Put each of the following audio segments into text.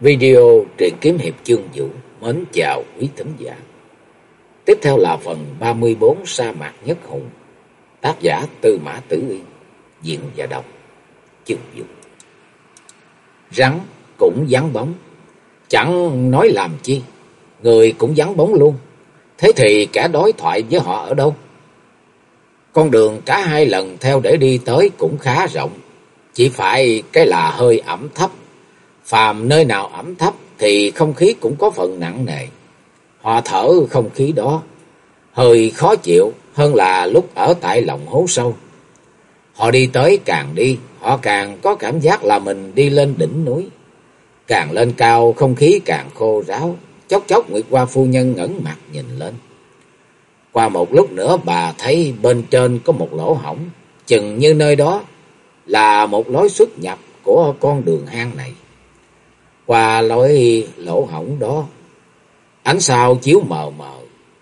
Video truyện kiếm hiệp chương vũ mến chào quý thính giả. Tiếp theo là phần 34 sa mạc nhất hùng. Tác giả Tư Mã Tử Yên, diễn và đọc chương vũ. Rắn cũng dán bóng, chẳng nói làm chi, người cũng dán bóng luôn. Thế thì kẻ đối thoại với họ ở đâu? Con đường cả hai lần theo để đi tới cũng khá rộng, chỉ phải cái là hơi ẩm thấp Phàm nơi nào ẩm thấp thì không khí cũng có phần nặng nề. Họ thở không khí đó, hơi khó chịu hơn là lúc ở tại lòng hố sâu. Họ đi tới càng đi, họ càng có cảm giác là mình đi lên đỉnh núi. Càng lên cao, không khí càng khô ráo. Chốc chốc Nguyệt Hoa phu nhân ngẩng mặt nhìn lên. Qua một lúc nữa bà thấy bên trên có một lỗ hổng, chừng như nơi đó là một lối xuất nhập của con đường hang này. Qua lối lỗ hổng đó, ánh sao chiếu mờ mờ,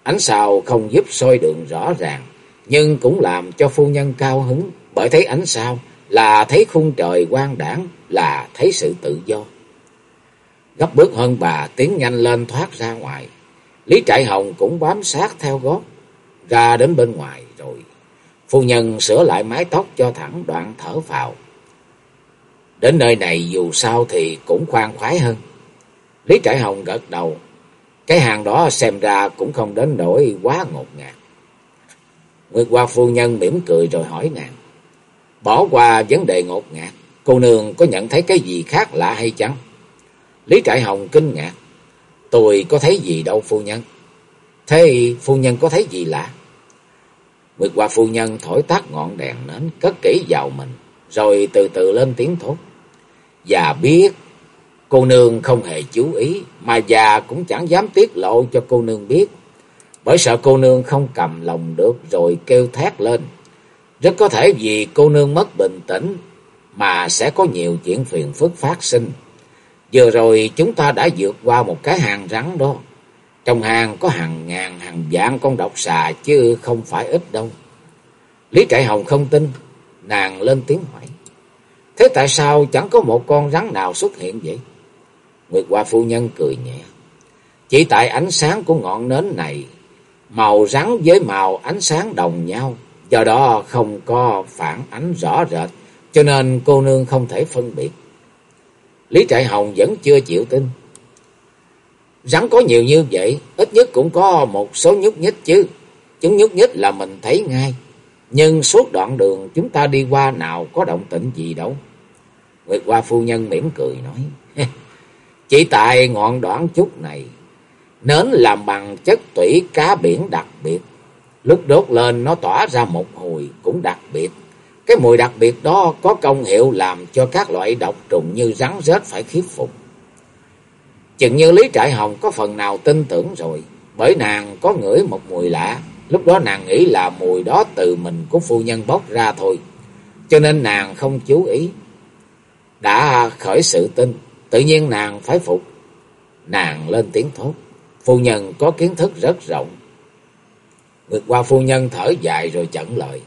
ánh sao không giúp soi đường rõ ràng, nhưng cũng làm cho phu nhân cao hứng, bởi thấy ánh sao là thấy khung trời quang đảng, là thấy sự tự do. Gấp bước hơn bà tiến nhanh lên thoát ra ngoài. Lý Trại Hồng cũng bám sát theo gót, ra đến bên ngoài rồi. Phu nhân sửa lại mái tóc cho thẳng đoạn thở phào. Đến nơi này dù sao thì cũng khoan khoái hơn. Lý Trại Hồng gật đầu. Cái hàng đó xem ra cũng không đến nỗi quá ngột ngạt. Nguyệt Hoa phu nhân mỉm cười rồi hỏi nàng. Bỏ qua vấn đề ngột ngạt, cô nương có nhận thấy cái gì khác lạ hay chăng? Lý Trại Hồng kinh ngạc. Tôi có thấy gì đâu phu nhân. Thế phu nhân có thấy gì lạ? Nguyệt Hoa phu nhân thổi tắt ngọn đèn nến cất kỹ vào mình, rồi từ từ lên tiếng thốt. Và biết cô nương không hề chú ý, mà già cũng chẳng dám tiết lộ cho cô nương biết. Bởi sợ cô nương không cầm lòng được rồi kêu thét lên. Rất có thể vì cô nương mất bình tĩnh mà sẽ có nhiều chuyện phiền phức phát sinh. Vừa rồi chúng ta đã vượt qua một cái hàng rắn đó. Trong hàng có hàng ngàn hàng vạn con độc xà chứ không phải ít đâu. Lý Trại Hồng không tin, nàng lên tiếng hỏi. Thế tại sao chẳng có một con rắn nào xuất hiện vậy? Nguyệt Hoa phu nhân cười nhẹ. Chỉ tại ánh sáng của ngọn nến này, màu rắn với màu ánh sáng đồng nhau, do đó không có phản ánh rõ rệt, cho nên cô nương không thể phân biệt. Lý Trại Hồng vẫn chưa chịu tin. Rắn có nhiều như vậy, ít nhất cũng có một số nhúc nhích chứ. Chúng nhúc nhích là mình thấy ngay. Nhưng suốt đoạn đường chúng ta đi qua nào có động tĩnh gì đâu. Nguyệt Hoa phu nhân mỉm cười nói. Chỉ tại ngọn đoạn chút này, nến làm bằng chất tủy cá biển đặc biệt. Lúc đốt lên nó tỏa ra một mùi cũng đặc biệt. Cái mùi đặc biệt đó có công hiệu làm cho các loại độc trùng như rắn rết phải khiếp phục. Chừng như Lý Trại Hồng có phần nào tin tưởng rồi, bởi nàng có ngửi một mùi lạ. Lúc đó nàng nghĩ là mùi đó từ mình của phu nhân bốc ra thôi, cho nên nàng không chú ý. Đã khởi sự tin, tự nhiên nàng phải phục. Nàng lên tiếng thốt, phu nhân có kiến thức rất rộng. Ngược qua phu nhân thở dài rồi chẩn lời.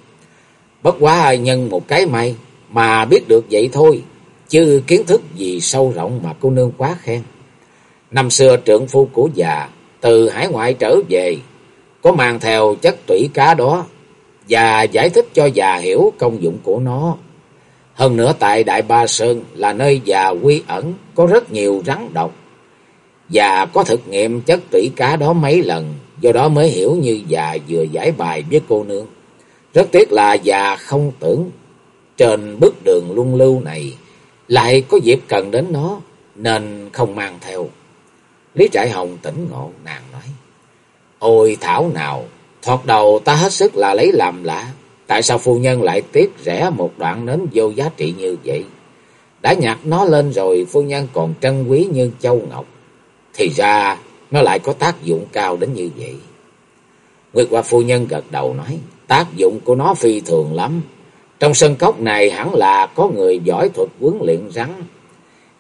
Bất quá nhân một cái may mà biết được vậy thôi, chứ kiến thức gì sâu rộng mà cô nương quá khen. Năm xưa trượng phu của già từ hải ngoại trở về, có mang theo chất tủy cá đó và giải thích cho già hiểu công dụng của nó. Hơn nữa tại Đại Ba Sơn là nơi già quy ẩn có rất nhiều rắn độc. Già có thực nghiệm chất tủy cá đó mấy lần, do đó mới hiểu như già vừa giải bài với cô nương. Rất tiếc là già không tưởng trên bước đường luân lưu này lại có dịp cần đến nó, nên không mang theo. Lý Trại Hồng tỉnh ngộ, nàng nói. Ôi thảo nào, thoạt đầu ta hết sức là lấy làm lạ. Tại sao phu nhân lại tiếc rẻ một đoạn nến vô giá trị như vậy? Đã nhặt nó lên rồi, phu nhân còn trân quý như châu ngọc. Thì ra, nó lại có tác dụng cao đến như vậy. Nguyệt Hoa phu nhân gật đầu nói, tác dụng của nó phi thường lắm. Trong sân cốc này hẳn là có người giỏi thuật huấn luyện rắn.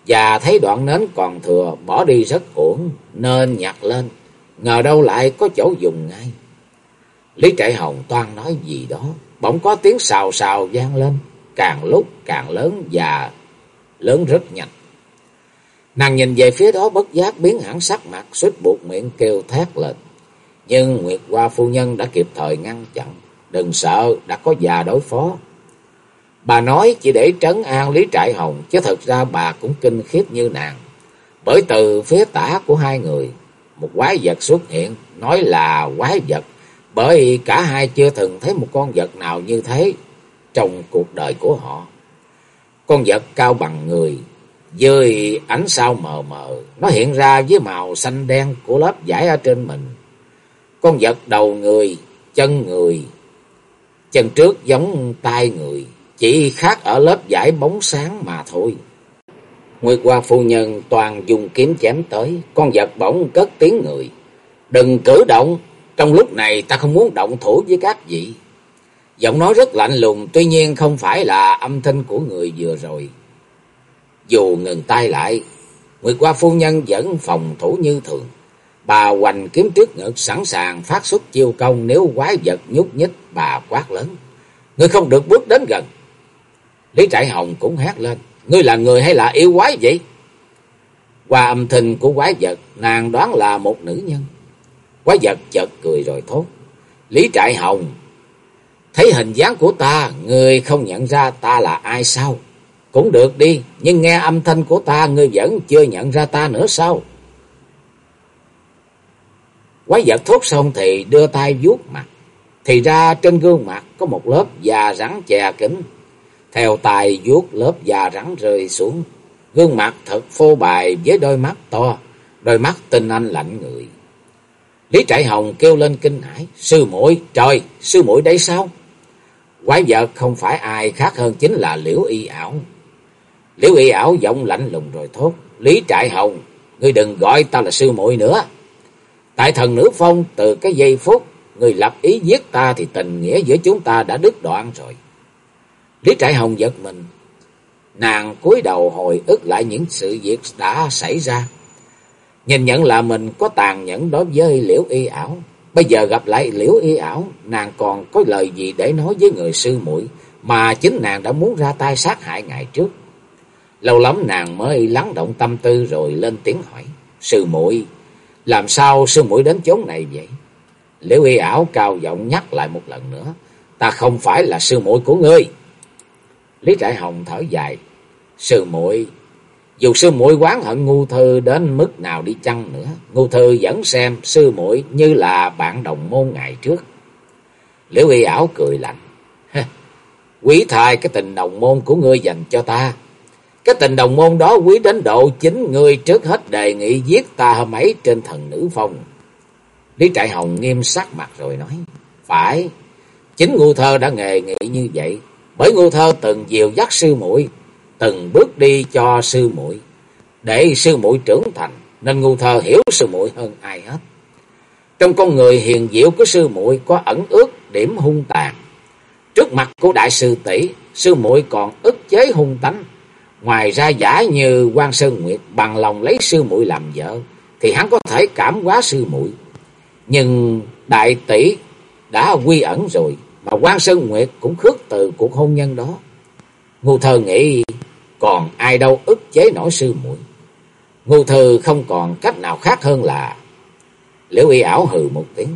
Và thấy đoạn nến còn thừa, bỏ đi rất uổng, nên nhặt lên. Ngờ đâu lại có chỗ dùng ngay. Lý Trại Hồng toan nói gì đó, bỗng có tiếng xào xào vang lên, càng lúc càng lớn và lớn rất nhanh. Nàng nhìn về phía đó bất giác biến hẳn sắc mặt, suýt buộc miệng kêu thét lên. Nhưng Nguyệt Hoa phu nhân đã kịp thời ngăn chặn. Đừng sợ, đã có già đối phó. Bà nói chỉ để trấn an Lý Trại Hồng, chứ thật ra bà cũng kinh khiếp như nàng. Bởi từ phía tả của hai người, một quái vật xuất hiện, nói là quái vật, bởi cả hai chưa từng thấy một con vật nào như thế trong cuộc đời của họ. Con vật cao bằng người, dưới ánh sao mờ mờ, nó hiện ra với màu xanh đen của lớp vải ở trên mình. Con vật đầu người, chân người, chân trước giống tay người, chỉ khác ở lớp vải bóng sáng mà thôi. Nguyệt Hoa phu nhân toàn dùng kiếm chém tới, con vật bỗng cất tiếng người. Đừng cử động, trong lúc này ta không muốn động thủ với các vị. Giọng nói rất lạnh lùng, tuy nhiên không phải là âm thanh của người vừa rồi. Dù ngừng tay lại, Nguyệt Hoa phu nhân vẫn phòng thủ như thường. Bà hoành kiếm trước ngực sẵn sàng phát xuất chiêu công nếu quái vật nhúc nhích bà quát lớn. Ngươi không được bước đến gần. Lý Trại Hồng cũng hét lên. Ngươi là người hay là yêu quái vậy? Qua âm thanh của quái vật, nàng đoán là một nữ nhân. Quái vật chợt cười rồi thốt. Lý Trại Hồng, thấy hình dáng của ta, người không nhận ra ta là ai sao? Cũng được đi, nhưng nghe âm thanh của ta, ngươi vẫn chưa nhận ra ta nữa sao? Quái vật thốt xong thì đưa tay vuốt mặt. Thì ra trên gương mặt có một lớp da rắn chè kính. Theo tay vuốt lớp da rắn rơi xuống. Gương mặt thật phô bài với đôi mắt to, đôi mắt tinh anh lạnh người. Lý Trại Hồng kêu lên kinh hãi, sư muội, trời, sư muội đấy sao? Quái vật không phải ai khác hơn chính là Liễu Y ảo. Liễu Y ảo giọng lạnh lùng rồi thốt, Lý Trại Hồng, ngươi đừng gọi ta là sư muội nữa. Tại thần nữ phong từ cái giây phút người lập ý giết ta thì tình nghĩa giữa chúng ta đã đứt đoạn rồi. Lý Trại Hồng giật mình. Nàng cúi đầu hồi ức lại những sự việc đã xảy ra. Nhìn nhận là mình có tàn nhẫn đối với liễu y ảo. Bây giờ gặp lại liễu y ảo, nàng còn có lời gì để nói với người sư muội mà chính nàng đã muốn ra tay sát hại ngày trước. Lâu lắm nàng mới lắng động tâm tư rồi lên tiếng hỏi. Sư muội làm sao sư muội đến chốn này vậy? Liễu y ảo cao giọng nhắc lại một lần nữa. Ta không phải là sư muội của ngươi. Lý Trại Hồng thở dài. Sư muội dù sư muội quán hận ngu thư đến mức nào đi chăng nữa, ngu thư vẫn xem sư muội như là bạn đồng môn ngày trước. Liễu y ảo cười lạnh. Quý thai cái tình đồng môn của ngươi dành cho ta. Cái tình đồng môn đó quý đến độ chính ngươi trước hết đề nghị giết ta hôm ấy trên thần nữ phong. Lý Trại Hồng nghiêm sắc mặt rồi nói. Phải, chính ngu thơ đã nghề nghị như vậy. Bởi ngu thơ từng dìu dắt sư muội từng bước đi cho sư muội để sư muội trưởng thành nên ngu thơ hiểu sư muội hơn ai hết. Trong con người hiền diệu của sư muội có ẩn ước điểm hung tàn. Trước mặt của đại sư tỷ, sư muội còn ức chế hung tánh. Ngoài ra giả như quan Sơn Nguyệt bằng lòng lấy sư muội làm vợ thì hắn có thể cảm hóa sư muội. Nhưng đại tỷ đã quy ẩn rồi mà quan Sơn Nguyệt cũng khước từ cuộc hôn nhân đó. Ngô thơ nghĩ, còn ai đâu ức chế nổi sư muội. Ngô thơ không còn cách nào khác hơn là, Liễu y ảo hừ một tiếng.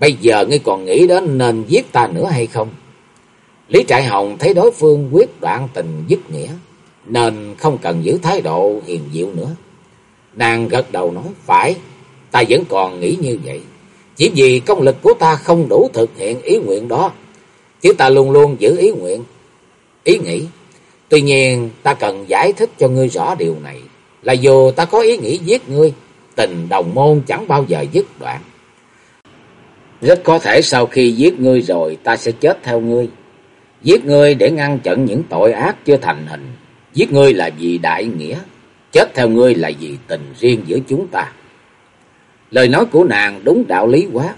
Bây giờ ngươi còn nghĩ đến nên giết ta nữa hay không? Lý Trại Hồng thấy đối phương quyết đoạn tình dứt nghĩa. Nên không cần giữ thái độ hiền diệu nữa. Nàng gật đầu nói, phải. Ta vẫn còn nghĩ như vậy. Chỉ vì công lực của ta không đủ thực hiện ý nguyện đó. Chứ ta luôn luôn giữ ý nguyện. Ý nghĩ Tuy nhiên ta cần giải thích cho ngươi rõ điều này. Là dù ta có ý nghĩ giết ngươi, tình đồng môn chẳng bao giờ dứt đoạn. Rất có thể sau khi giết ngươi rồi ta sẽ chết theo ngươi. Giết ngươi để ngăn chặn những tội ác chưa thành hình. Giết ngươi là vì đại nghĩa. Chết theo ngươi là vì tình riêng giữa chúng ta. Lời nói của nàng đúng đạo lý quá.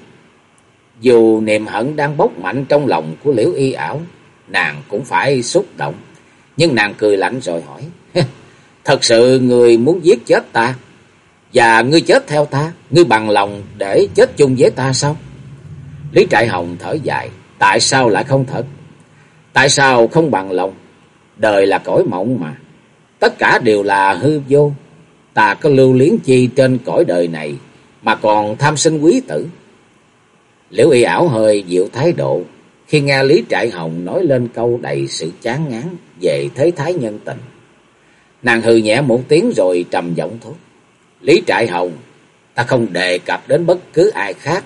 Dù niềm hận đang bốc mạnh trong lòng của liễu y ảo, nàng cũng phải xúc động. Nhưng nàng cười lạnh rồi hỏi. Thật sự người muốn giết chết ta. Và ngươi chết theo ta. Ngươi bằng lòng để chết chung với ta sao? Lý Trại Hồng thở dài. Tại sao lại không thật? Tại sao không bằng lòng? Đời là cõi mộng mà. Tất cả đều là hư vô. ta có lưu liếng chi trên cõi đời này mà còn tham sinh quý tử. Liễu y ảo hơi dịu thái độ khi nghe Lý Trại Hồng nói lên câu đầy sự chán ngán về thế thái nhân tình. Nàng hừ nhẹ một tiếng rồi trầm giọng thốt. Lý Trại Hồng, ta không đề cập đến bất cứ ai khác.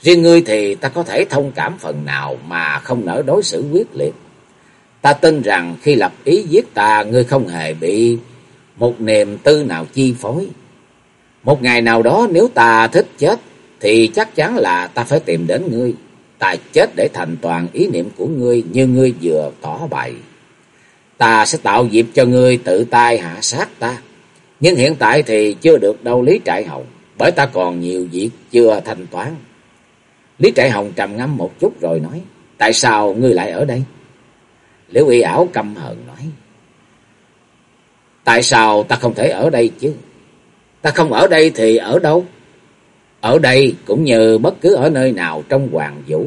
Riêng ngươi thì ta có thể thông cảm phần nào mà không nỡ đối xử quyết liệt. Ta tin rằng khi lập ý giết ta, ngươi không hề bị một niềm tư nào chi phối. Một ngày nào đó nếu ta thích chết, thì chắc chắn là ta phải tìm đến ngươi. Ta chết để thành toàn ý niệm của ngươi như ngươi vừa tỏ bày. Ta sẽ tạo dịp cho ngươi tự tay hạ sát ta. Nhưng hiện tại thì chưa được đâu Lý Trại Hồng, bởi ta còn nhiều việc chưa thanh toán. Lý Trại Hồng trầm ngâm một chút rồi nói, tại sao ngươi lại ở đây? Liễu y ảo căm hờn nói, tại sao ta không thể ở đây chứ? Ta không ở đây thì ở đâu? Ở đây cũng như bất cứ ở nơi nào trong hoàng vũ,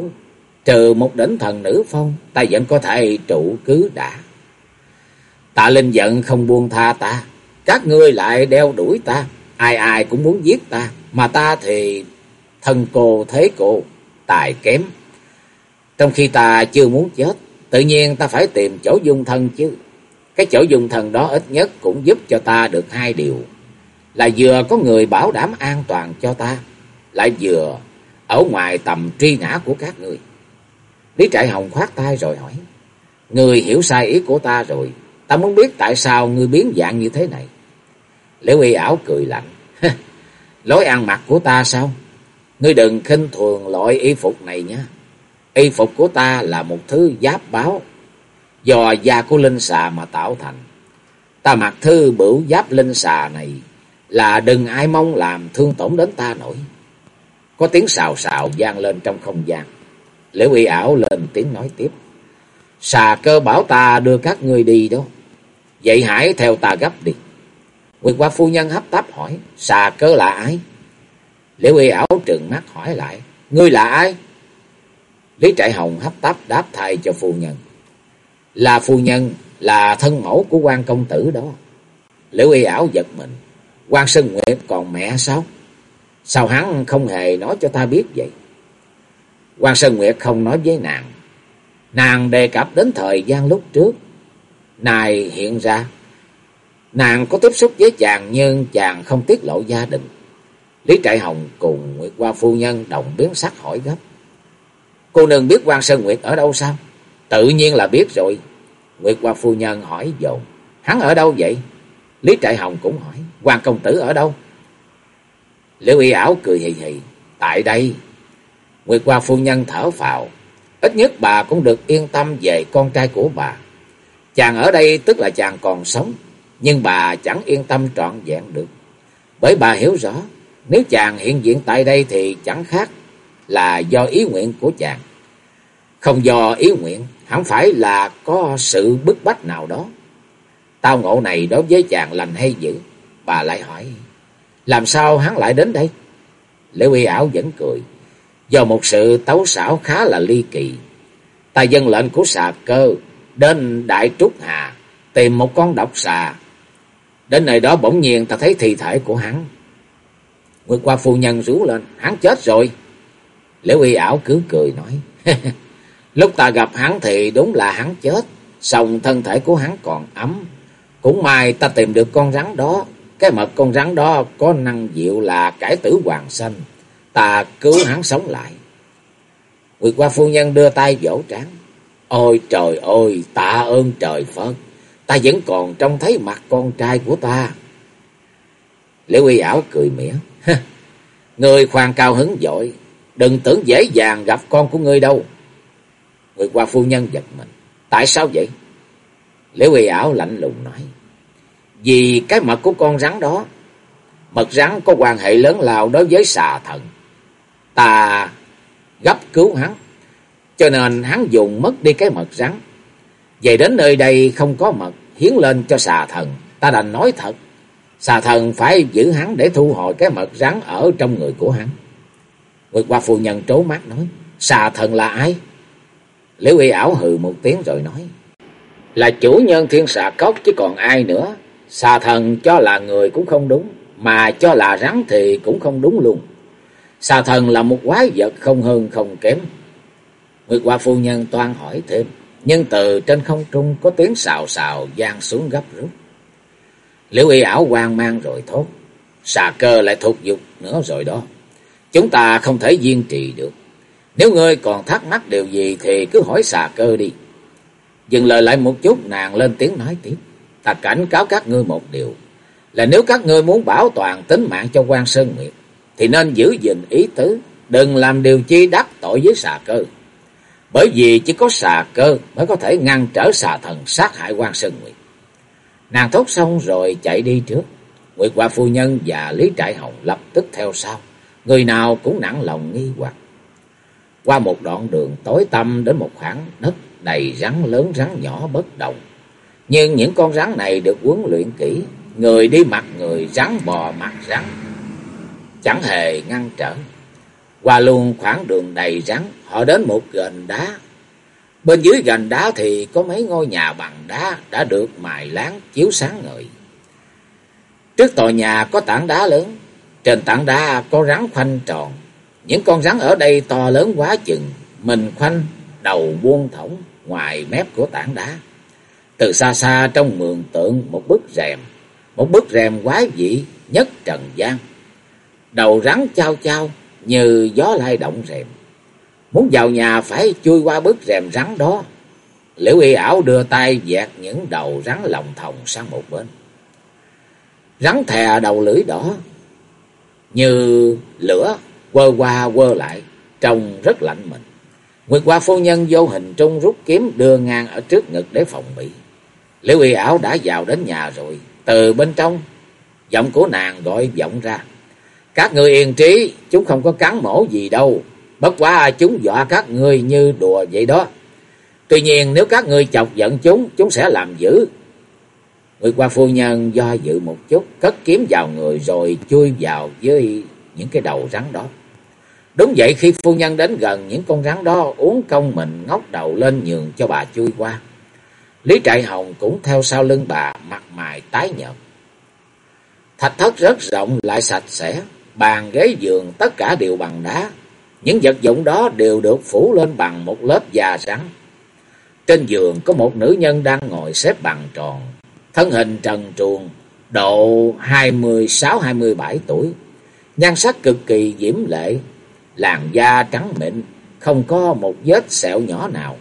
trừ một đỉnh thần nữ phong, ta vẫn có thể trụ cứ đã. Tạ Linh giận không buông tha ta, các ngươi lại đeo đuổi ta, ai ai cũng muốn giết ta, mà ta thì thân cô thế cô, tài kém. Trong khi ta chưa muốn chết, tự nhiên ta phải tìm chỗ dung thân chứ. Cái chỗ dung thân đó ít nhất cũng giúp cho ta được hai điều. Là vừa có người bảo đảm an toàn cho ta, lại vừa ở ngoài tầm truy nã của các người. Lý Trại Hồng khoát tay rồi hỏi, Người hiểu sai ý của ta rồi, ta muốn biết tại sao ngươi biến dạng như thế này. Liễu y ảo cười lạnh, lối ăn mặc của ta sao? Ngươi đừng khinh thường loại y phục này nhé. Y phục của ta là một thứ giáp báo, do da của linh xà mà tạo thành. Ta mặc thư bửu giáp linh xà này là đừng ai mong làm thương tổn đến ta nổi. Có tiếng xào xào vang lên trong không gian. Liễu y ảo lên tiếng nói tiếp. Xà cơ bảo ta đưa các ngươi đi đó. Vậy hãy theo ta gấp đi. Nguyệt qua phu nhân hấp tấp hỏi. Xà cơ là ai? Liễu y ảo trừng mắt hỏi lại. Ngươi là ai? Lý Trại Hồng hấp tấp đáp thay cho phu nhân. Là phu nhân, là thân mẫu của quan công tử đó. Liễu y ảo giật mình quan Sơn Nguyệt còn mẹ sao? Sao hắn không hề nói cho ta biết vậy? quan Sơn Nguyệt không nói với nàng. Nàng đề cập đến thời gian lúc trước. Này hiện ra, nàng có tiếp xúc với chàng nhưng chàng không tiết lộ gia đình. Lý Trại Hồng cùng Nguyệt Hoa Phu Nhân đồng biến sắc hỏi gấp. Cô nương biết quan Sơn Nguyệt ở đâu sao? Tự nhiên là biết rồi. Nguyệt Hoa Phu Nhân hỏi dồn. Hắn ở đâu vậy? Lý Trại Hồng cũng hỏi quan công tử ở đâu? Liễu y ảo cười hì hì. Tại đây. Nguyệt Hoa Phu Nhân thở phào. Ít nhất bà cũng được yên tâm về con trai của bà. Chàng ở đây tức là chàng còn sống. Nhưng bà chẳng yên tâm trọn vẹn được. Bởi bà hiểu rõ. Nếu chàng hiện diện tại đây thì chẳng khác là do ý nguyện của chàng. Không do ý nguyện, hẳn phải là có sự bức bách nào đó. Tao ngộ này đối với chàng lành hay dữ? Bà lại hỏi, làm sao hắn lại đến đây? Lễ uy ảo vẫn cười, do một sự tấu xảo khá là ly kỳ. Ta dân lệnh của xà cơ đến Đại Trúc Hà tìm một con độc xà. Đến nơi đó bỗng nhiên ta thấy thi thể của hắn. Nguyệt qua phu nhân rú lên, hắn chết rồi. Lễ uy ảo cứ cười nói, lúc ta gặp hắn thì đúng là hắn chết, xong thân thể của hắn còn ấm. Cũng may ta tìm được con rắn đó, cái mật con rắn đó có năng diệu là cải tử hoàng sanh, ta cứu hắn sống lại. Nguyệt qua phu nhân đưa tay vỗ trán, ôi trời ơi, tạ ơn trời Phật, ta vẫn còn trông thấy mặt con trai của ta. Liễu uy ảo cười mỉa, người khoan cao hứng dội, Đừng tưởng dễ dàng gặp con của ngươi đâu. Người qua phu nhân giật mình. Tại sao vậy? Liễu uy ảo lạnh lùng nói. Vì cái mật của con rắn đó. Mật rắn có quan hệ lớn lao đối với xà thần. Ta gấp cứu hắn. Cho nên hắn dùng mất đi cái mật rắn. Về đến nơi đây không có mật. Hiến lên cho xà thần. Ta đành nói thật. Xà thần phải giữ hắn để thu hồi cái mật rắn ở trong người của hắn. Nguyệt qua phụ nhân trố mắt nói, xà thần là ai? Liễu y ảo hừ một tiếng rồi nói, là chủ nhân thiên xà cốc chứ còn ai nữa. Xà thần cho là người cũng không đúng. mà cho là rắn thì cũng không đúng luôn. Xà thần là một quái vật không hơn không kém. Nguyệt Hoa phu nhân toan hỏi thêm, nhưng từ trên không trung có tiếng xào xào gian xuống gấp rút. Liễu y ảo hoang mang rồi thốt, xà cơ lại thuộc dục nữa rồi đó. Chúng ta không thể duy trì được. Nếu ngươi còn thắc mắc điều gì thì cứ hỏi xà cơ đi. Dừng lời lại một chút nàng lên tiếng nói tiếp. Ta cảnh cáo các ngươi một điều. Là nếu các ngươi muốn bảo toàn tính mạng cho quan Sơn Nguyệt. Thì nên giữ gìn ý tứ. Đừng làm điều chi đắc tội với xà cơ. Bởi vì chỉ có xà cơ mới có thể ngăn trở xà thần sát hại quan Sơn Nguyệt. Nàng thốt xong rồi chạy đi trước. Nguyệt Hoa Phu Nhân và Lý Trại Hồng lập tức theo sau. Người nào cũng nặng lòng nghi hoặc. Qua một đoạn đường tối tăm đến một khoảng đất đầy rắn lớn rắn nhỏ bất động. Nhưng những con rắn này được huấn luyện kỹ, người đi mặt người, rắn bò mặt rắn, chẳng hề ngăn trở. Qua luôn khoảng đường đầy rắn, họ đến một gành đá. Bên dưới gành đá thì có mấy ngôi nhà bằng đá đã được mài láng chiếu sáng ngời. Trước tòa nhà có tảng đá lớn, trên tảng đá có rắn khoanh tròn. Những con rắn ở đây to lớn quá chừng, mình khoanh, đầu buông thõng ngoài mép của tảng đá. Từ xa xa trong mường tượng một bức rèm, một bức rèm quái dị nhất trần gian. Đầu rắn trao trao như gió lai động rèm. Muốn vào nhà phải chui qua bức rèm rắn đó. Liễu y ảo đưa tay dẹt những đầu rắn lòng thòng sang một bên. Rắn thè đầu lưỡi đỏ như lửa quơ qua quơ lại, trông rất lạnh mình. Nguyệt Hoa phu nhân vô hình trung rút kiếm đưa ngang ở trước ngực để phòng bị. Liễu y ảo đã vào đến nhà rồi, từ bên trong, giọng của nàng gọi vọng ra. Các người yên trí, chúng không có cắn mổ gì đâu, bất quá chúng dọa các người như đùa vậy đó. Tuy nhiên nếu các người chọc giận chúng, chúng sẽ làm dữ. người qua phu nhân do dự một chút, cất kiếm vào người rồi chui vào với những cái đầu rắn đó. Đúng vậy khi phu nhân đến gần những con rắn đó uống công mình ngóc đầu lên nhường cho bà chui qua. Lý Trại Hồng cũng theo sau lưng bà mặt mày tái nhợt. Thạch thất rất rộng lại sạch sẽ, bàn ghế giường tất cả đều bằng đá. Những vật dụng đó đều được phủ lên bằng một lớp da rắn. Trên giường có một nữ nhân đang ngồi xếp bằng tròn, thân hình trần truồng, độ hai mươi sáu hai mươi bảy tuổi. Nhan sắc cực kỳ diễm lệ, làn da trắng mịn, không có một vết sẹo nhỏ nào.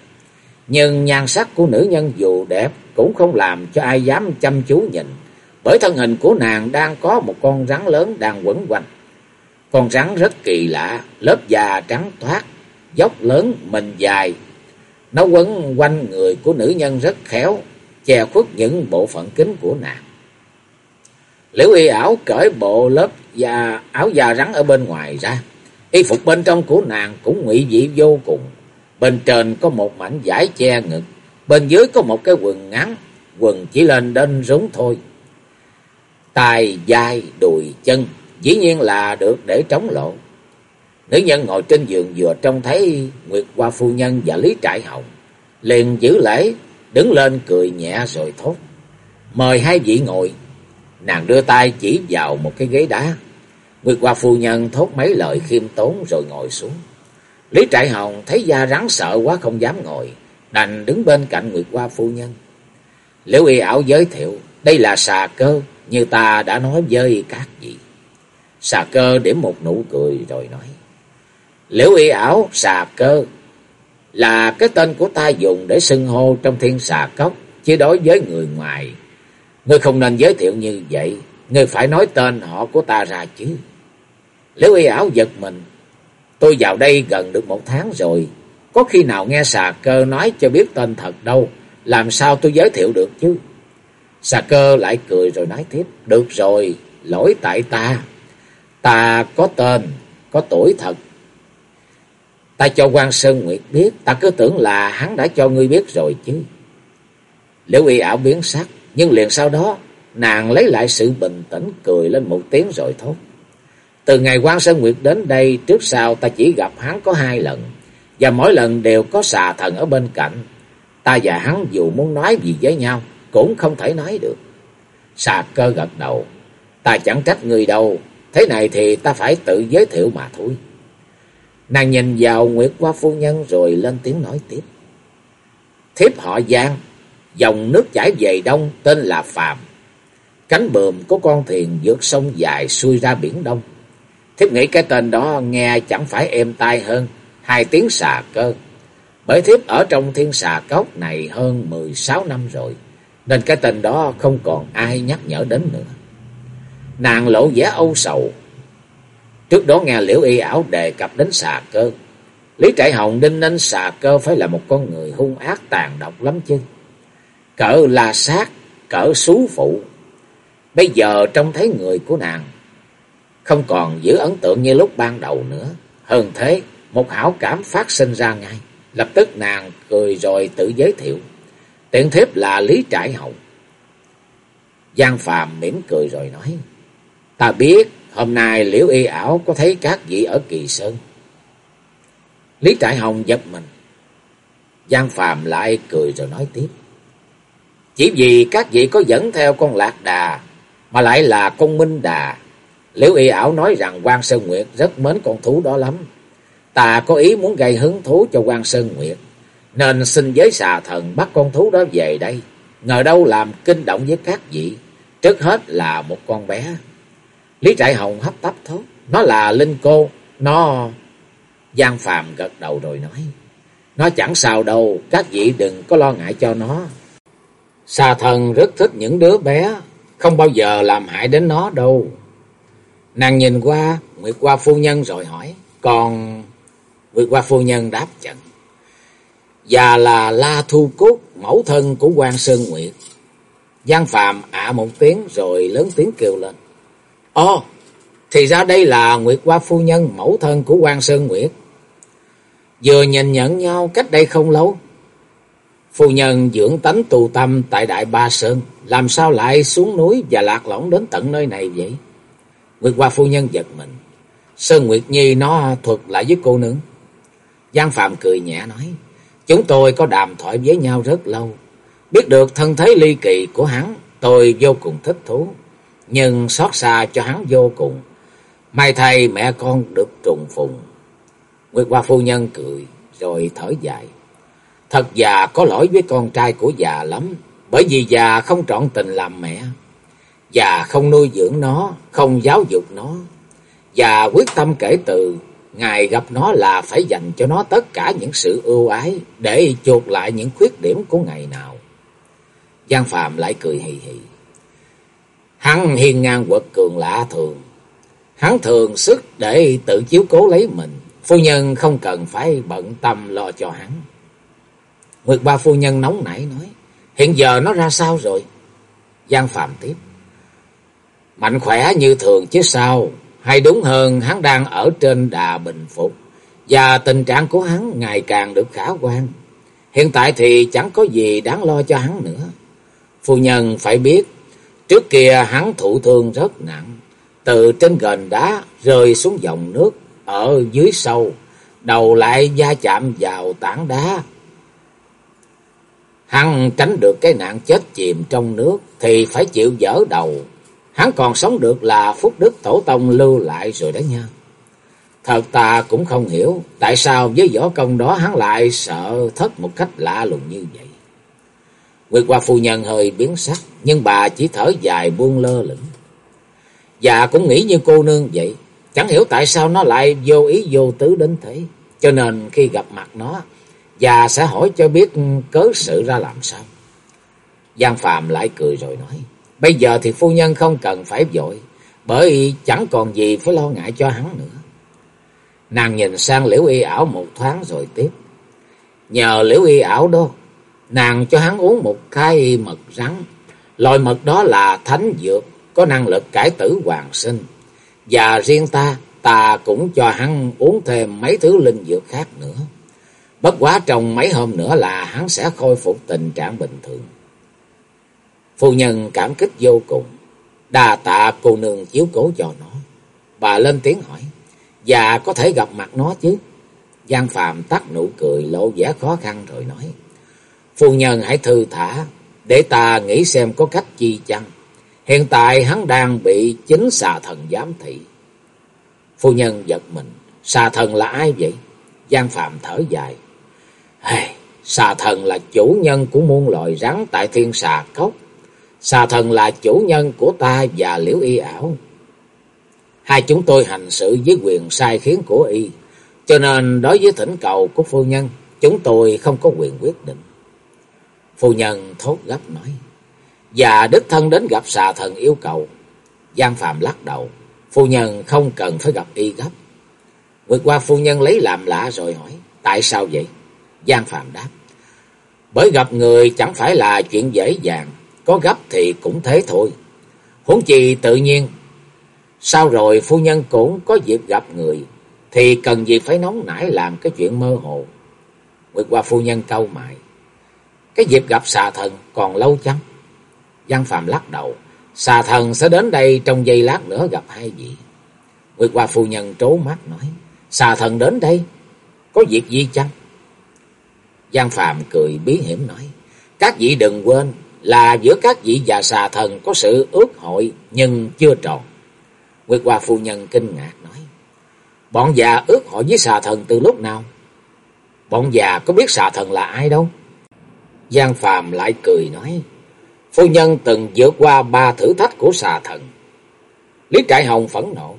Nhưng nhan sắc của nữ nhân dù đẹp cũng không làm cho ai dám chăm chú nhìn, bởi thân hình của nàng đang có một con rắn lớn đang quấn quanh. Con rắn rất kỳ lạ, lớp da trắng toát, dốc lớn, mình dài. Nó quấn quanh người của nữ nhân rất khéo, che khuất những bộ phận kính của nàng. Liễu y ảo cởi bộ lớp da áo da rắn ở bên ngoài ra. Y phục bên trong của nàng cũng ngụy dị vô cùng. Bên trên có một mảnh vải che ngực, bên dưới có một cái quần ngắn, quần chỉ lên đến rúng thôi. Tài, vai, đùi, chân, dĩ nhiên là được để trống lộ. Nữ nhân ngồi trên giường vừa trông thấy Nguyệt Hoa Phu Nhân và Lý Trại Hồng. Liền giữ lễ, đứng lên cười nhẹ rồi thốt. Mời hai vị ngồi. Nàng đưa tay chỉ vào một cái ghế đá. Nguyệt Hoa Phu Nhân thốt mấy lời khiêm tốn rồi ngồi xuống. Lý Trại Hồng thấy da rắn sợ quá không dám ngồi, đành đứng bên cạnh Nguyệt Hoa Phu Nhân. Liễu y ảo giới thiệu, đây là xà cơ, như ta đã nói với các vị. Xà cơ điểm một nụ cười rồi nói. Liễu y ảo xà cơ là cái tên của ta dùng để xưng hô trong thiên xà cốc, chứ đối với người ngoài. Ngươi không nên giới thiệu như vậy, ngươi phải nói tên họ của ta ra chứ. Liễu y ảo giật mình. Tôi vào đây gần được một tháng rồi. Có khi nào nghe xà cơ nói cho biết tên thật đâu. Làm sao tôi giới thiệu được chứ? Xà cơ lại cười rồi nói tiếp. Được rồi, lỗi tại ta. Ta có tên, có tuổi thật. Ta cho quan Sơn Nguyệt biết. Ta cứ tưởng là hắn đã cho ngươi biết rồi chứ. Liễu y ảo biến sắc. Nhưng liền sau đó, nàng lấy lại sự bình tĩnh cười lên một tiếng rồi thốt. Từ ngày quan Sơn Nguyệt đến đây, trước sau ta chỉ gặp hắn có hai lần, và mỗi lần đều có xà thần ở bên cạnh. Ta và hắn dù muốn nói gì với nhau, cũng không thể nói được. Xà cơ gật đầu. Ta chẳng trách người đâu, thế này thì ta phải tự giới thiệu mà thôi. Nàng nhìn vào Nguyệt Hoa Phu Nhân rồi lên tiếng nói tiếp. Thiếp họ Giang, dòng nước chảy về đông tên là Phạm. Cánh bờm của con thuyền vượt sông dài xuôi ra biển đông. Thiếp nghĩ cái tên đó nghe chẳng phải êm tai hơn hai tiếng xà cơ. Bởi thiếp ở trong thiên xà cốc này hơn mười sáu năm rồi, nên cái tên đó không còn ai nhắc nhở đến nữa. Nàng lộ vẻ âu sầu. Trước đó nghe liễu y ảo đề cập đến xà cơ. Lý Trại Hồng đinh nên xà cơ phải là một con người hung ác tàn độc lắm chứ. Cỡ là sát, cỡ xú phụ. Bây giờ trông thấy người của nàng không còn giữ ấn tượng như lúc ban đầu nữa. Hơn thế, một hảo cảm phát sinh ra ngay. Lập tức nàng cười rồi tự giới thiệu. Tiện thiếp là Lý Trại Hồng. Giang Phàm mỉm cười rồi nói. Ta biết hôm nay liễu y ảo có thấy các vị ở Kỳ Sơn. Lý Trại Hồng giật mình. Giang Phàm lại cười rồi nói tiếp. Chỉ vì các vị có dẫn theo con lạc đà, mà lại là con minh đà. Liễu y ảo nói rằng quan Sơn Nguyệt rất mến con thú đó lắm. Ta có ý muốn gây hứng thú cho quan Sơn Nguyệt, nên xin giới xà thần bắt con thú đó về đây. Ngờ đâu làm kinh động với các vị, trước hết là một con bé. Lý Trại Hồng hấp tấp thốt, nó là Linh Cô, nó... Giang Phàm gật đầu rồi nói, nó chẳng sao đâu, các vị đừng có lo ngại cho nó. Xà thần rất thích những đứa bé, không bao giờ làm hại đến nó đâu. Nàng nhìn qua, Nguyệt qua phu nhân rồi hỏi, còn... Nguyệt qua phu nhân đáp chận. Và là La Thu Cốt, mẫu thân của quan Sơn Nguyệt. Giang Phạm ạ một tiếng rồi lớn tiếng kêu lên. Ồ, thì ra đây là Nguyệt Hoa Phu Nhân, mẫu thân của quan Sơn Nguyệt. Vừa nhìn nhận nhau cách đây không lâu. Phu Nhân dưỡng tánh tù tâm tại Đại Ba Sơn, làm sao lại xuống núi và lạc lõng đến tận nơi này vậy? Nguyệt Hoa Phu Nhân giật mình. Sơn Nguyệt Nhi nó thuật lại với cô nương. Giang Phạm cười nhẹ nói. Chúng tôi có đàm thoại với nhau rất lâu. Biết được thân thế ly kỳ của hắn, tôi vô cùng thích thú. Nhưng xót xa cho hắn vô cùng. May thay mẹ con được trùng phùng. Nguyệt Hoa Phu Nhân cười, rồi thở dài. Thật già có lỗi với con trai của già lắm. Bởi vì già không trọn tình làm mẹ và không nuôi dưỡng nó, không giáo dục nó. và quyết tâm kể từ Ngài gặp nó là phải dành cho nó tất cả những sự ưu ái để chuộc lại những khuyết điểm của ngày nào. Giang Phạm lại cười hì hì. Hắn hiên ngang quật cường lạ thường. Hắn thường sức để tự chiếu cố lấy mình. Phu nhân không cần phải bận tâm lo cho hắn. Nguyệt ba phu nhân nóng nảy nói. Hiện giờ nó ra sao rồi? Giang Phạm tiếp. Mạnh khỏe như thường chứ sao. Hay đúng hơn, hắn đang ở trên đà bình phục. Và tình trạng của hắn ngày càng được khả quan. Hiện tại thì chẳng có gì đáng lo cho hắn nữa. Phu nhân phải biết. Trước kia hắn thụ thương rất nặng. Từ trên gần đá rơi xuống dòng nước. Ở dưới sâu. Đầu lại da chạm vào tảng đá. Hắn tránh được cái nạn chết chìm trong nước. Thì phải chịu dở đầu Hắn còn sống được là phúc đức tổ tông lưu lại rồi đó nha. Thật ta cũng không hiểu tại sao với võ công đó hắn lại sợ thất một cách lạ lùng như vậy. Nguyệt qua phu nhân hơi biến sắc, nhưng bà chỉ thở dài buông lơ lửng. Và cũng nghĩ như cô nương vậy, chẳng hiểu tại sao nó lại vô ý vô tứ đến thế. Cho nên khi gặp mặt nó, và sẽ hỏi cho biết cớ sự ra làm sao. Giang Phạm lại cười rồi nói. Bây giờ thì phu nhân không cần phải vội, bởi chẳng còn gì phải lo ngại cho hắn nữa. Nàng nhìn sang liễu y ảo một thoáng rồi tiếp. Nhờ liễu y ảo đó, nàng cho hắn uống một cái mật rắn. Loại mật đó là thánh dược, có năng lực cải tử hoàng sinh. Và riêng ta, ta cũng cho hắn uống thêm mấy thứ linh dược khác nữa. Bất quá trong mấy hôm nữa là hắn sẽ khôi phục tình trạng bình thường. Phu nhân cảm kích vô cùng. Đà tạ cô nương chiếu cố cho nó. Bà lên tiếng hỏi. Và có thể gặp mặt nó chứ? Giang Phạm tắt nụ cười lộ vẻ khó khăn rồi nói. Phu nhân hãy thư thả. Để ta nghĩ xem có cách chi chăng. Hiện tại hắn đang bị chính xà thần giám thị. Phu nhân giật mình. Xà thần là ai vậy? Giang Phạm thở dài. Hey, xà thần là chủ nhân của muôn loài rắn tại thiên xà cốc. Xà thần là chủ nhân của ta và liễu y ảo. Hai chúng tôi hành sự với quyền sai khiến của y. Cho nên đối với thỉnh cầu của phu nhân, chúng tôi không có quyền quyết định. Phu nhân thốt gấp nói. Và đích thân đến gặp xà thần yêu cầu. Giang Phạm lắc đầu. Phu nhân không cần phải gặp y gấp. Nguyệt qua phu nhân lấy làm lạ rồi hỏi. Tại sao vậy? Giang Phạm đáp. Bởi gặp người chẳng phải là chuyện dễ dàng. Có gấp thì cũng thế thôi. Huống chi tự nhiên. sao rồi phu nhân cũng có dịp gặp người. Thì cần gì phải nóng nảy làm cái chuyện mơ hồ. Nguyệt qua phu nhân câu mại. Cái dịp gặp xà thần còn lâu chăng? văn Phạm lắc đầu. Xà thần sẽ đến đây trong giây lát nữa gặp hai vị. Nguyệt qua phu nhân trố mắt nói. Xà thần đến đây. Có việc gì chăng? Giang Phạm cười bí hiểm nói. Các vị đừng quên là giữa các vị già xà thần có sự ước hội nhưng chưa tròn. Nguyệt Hoa phu nhân kinh ngạc nói. Bọn già ước hội với xà thần từ lúc nào? Bọn già có biết xà thần là ai đâu? Giang Phàm lại cười nói. Phu nhân từng vượt qua ba thử thách của xà thần. Lý Trại Hồng phẫn nộ.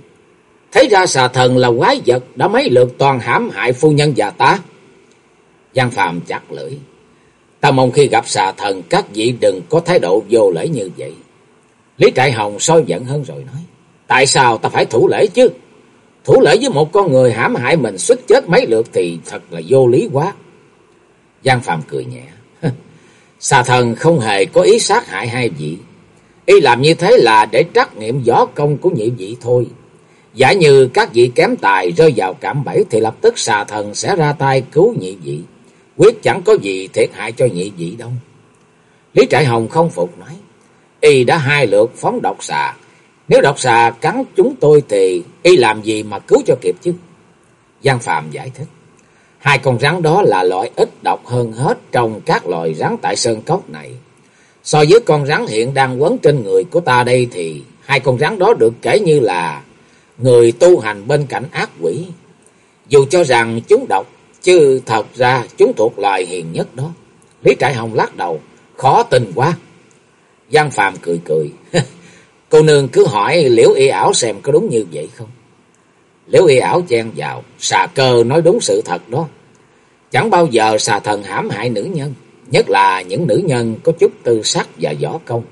Thấy ra xà thần là quái vật đã mấy lượt toàn hãm hại phu nhân và ta. Giang Phàm chặt lưỡi. Ta mong khi gặp xà thần, các vị đừng có thái độ vô lễ như vậy. Lý Trại Hồng soi giận hơn rồi nói. Tại sao ta phải thủ lễ chứ? Thủ lễ với một con người hãm hại mình, xuất chết mấy lượt thì thật là vô lý quá. Giang Phạm cười nhẹ. Xà thần không hề có ý sát hại hai vị. Y làm như thế là để trắc nghiệm võ công của nhị vị thôi. Giả như các vị kém tài rơi vào cảm bẫy thì lập tức xà thần sẽ ra tay cứu nhị vị. Quyết chẳng có gì thiệt hại cho nhị vị đâu. Lý Trại Hồng không phục nói. Y đã hai lượt phóng độc xà. Nếu độc xà cắn chúng tôi thì Y làm gì mà cứu cho kịp chứ? Giang Phạm giải thích. Hai con rắn đó là loại ít độc hơn hết trong các loài rắn tại sơn cốc này. So với con rắn hiện đang quấn trên người của ta đây thì hai con rắn đó được kể như là người tu hành bên cạnh ác quỷ. Dù cho rằng chúng độc, chứ thật ra chúng thuộc loài hiền nhất đó. Lý Trại Hồng lắc đầu, khó tin quá. Giang Phàm cười cười. Cô nương cứ hỏi liễu y ảo xem có đúng như vậy không? Liễu y ảo chen vào, xà cơ nói đúng sự thật đó. Chẳng bao giờ xà thần hãm hại nữ nhân, nhất là những nữ nhân có chút tư sắc và võ công.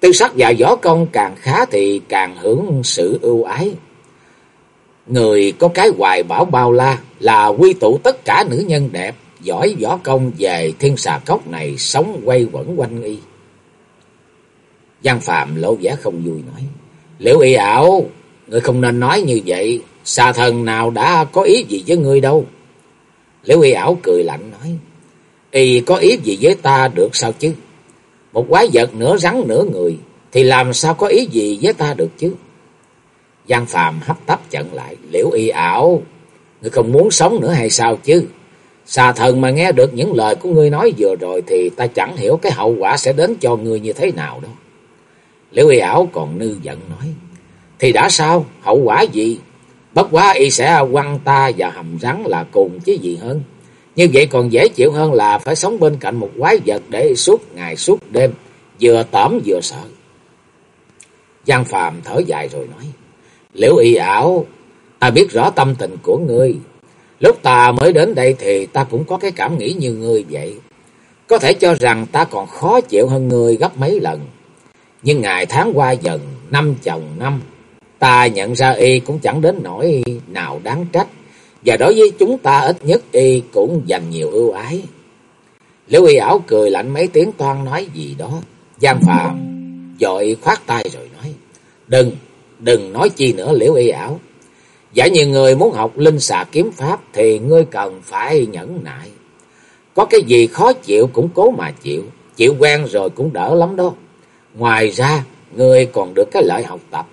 Tư sắc và võ công càng khá thì càng hưởng sự ưu ái. Người có cái hoài bảo bao la là quy tụ tất cả nữ nhân đẹp, giỏi võ công về thiên xà cốc này sống quay quẩn quanh y. Giang Phạm lộ vẻ không vui nói. Liễu y ảo, người không nên nói như vậy. Xà thần nào đã có ý gì với ngươi đâu. Liễu y ảo cười lạnh nói. Y có ý gì với ta được sao chứ? Một quái vật nửa rắn nửa người. Thì làm sao có ý gì với ta được chứ? Giang Phàm hấp tấp chận lại. Liễu y ảo. Ngươi không muốn sống nữa hay sao chứ? Xà thần mà nghe được những lời của ngươi nói vừa rồi. Thì ta chẳng hiểu cái hậu quả sẽ đến cho ngươi như thế nào đâu. Liễu y ảo còn nư giận nói. Thì đã sao? Hậu quả gì? Bất quá y sẽ quăng ta và hầm rắn là cùng chứ gì hơn. Như vậy còn dễ chịu hơn là phải sống bên cạnh một quái vật để suốt ngày suốt đêm, vừa tẩm vừa sợ. Giang Phàm thở dài rồi nói, Liễu y ảo, ta biết rõ tâm tình của ngươi. Lúc ta mới đến đây thì ta cũng có cái cảm nghĩ như ngươi vậy. Có thể cho rằng ta còn khó chịu hơn ngươi gấp mấy lần. Nhưng ngày tháng qua dần, năm chồng năm, ta nhận ra y cũng chẳng đến nỗi nào đáng trách. Và đối với chúng ta ít nhất y cũng dành nhiều ưu ái. Liễu y ảo cười lạnh mấy tiếng toan nói gì đó. Giang Phạm dội khoát tay rồi nói. Đừng, đừng nói chi nữa liễu y ảo. Giả như người muốn học linh xà kiếm pháp thì ngươi cần phải nhẫn nại. Có cái gì khó chịu cũng cố mà chịu. Chịu quen rồi cũng đỡ lắm đó. Ngoài ra, ngươi còn được cái lợi học tập.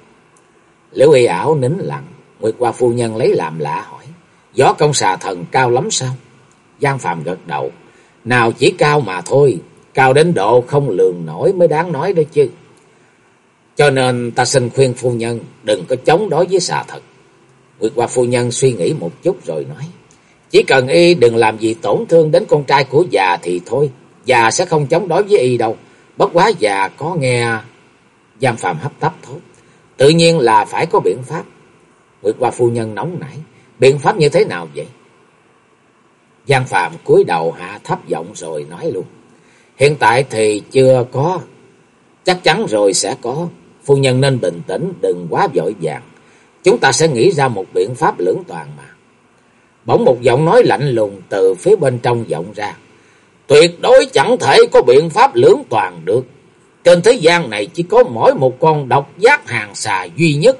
Liễu y ảo nín lặng. Nguyệt qua phu nhân lấy làm lạ hỏi. Gió công xà thần cao lắm sao? Giang Phạm gật đầu. Nào chỉ cao mà thôi. Cao đến độ không lường nổi mới đáng nói đó chứ. Cho nên ta xin khuyên phu nhân đừng có chống đối với xà thần. Nguyệt Hoa phu nhân suy nghĩ một chút rồi nói. Chỉ cần y đừng làm gì tổn thương đến con trai của già thì thôi. Già sẽ không chống đối với y đâu. Bất quá già có nghe giam phạm hấp tấp thôi. Tự nhiên là phải có biện pháp. Nguyệt Hoa phu nhân nóng nảy. Biện pháp như thế nào vậy? Giang Phạm cúi đầu hạ thấp giọng rồi nói luôn. Hiện tại thì chưa có. Chắc chắn rồi sẽ có. Phu nhân nên bình tĩnh, đừng quá vội vàng. Chúng ta sẽ nghĩ ra một biện pháp lưỡng toàn mà. Bỗng một giọng nói lạnh lùng từ phía bên trong vọng ra. Tuyệt đối chẳng thể có biện pháp lưỡng toàn được. Trên thế gian này chỉ có mỗi một con độc giác hàng xà duy nhất.